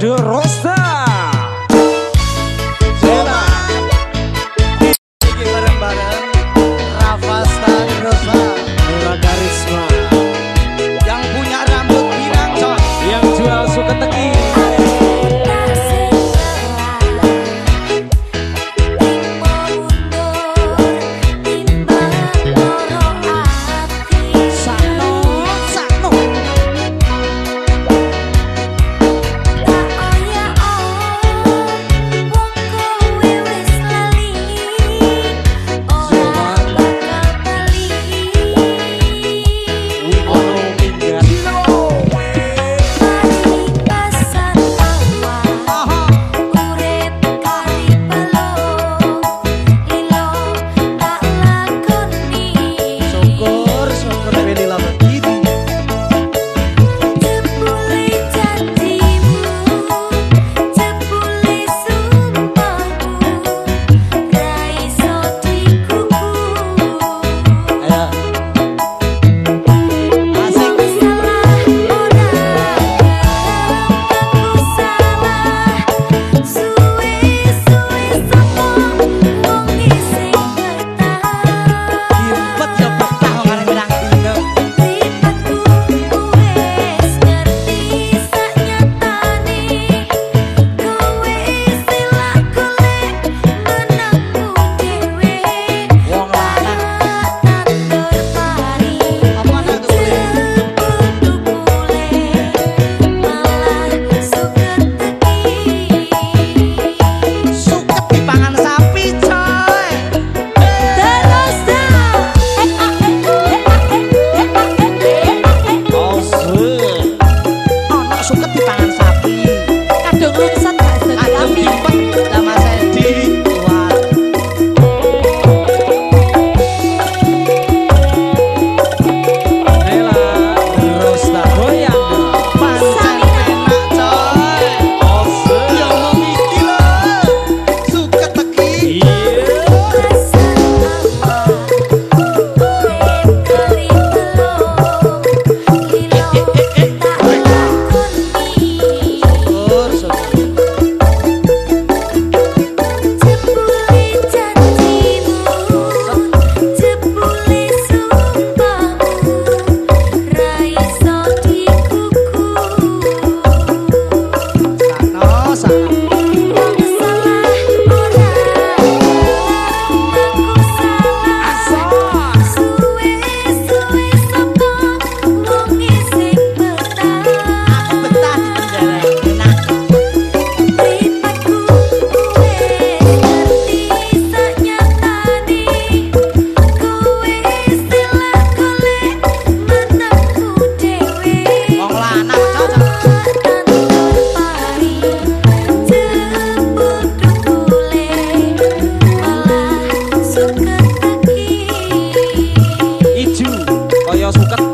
suket di saya bukas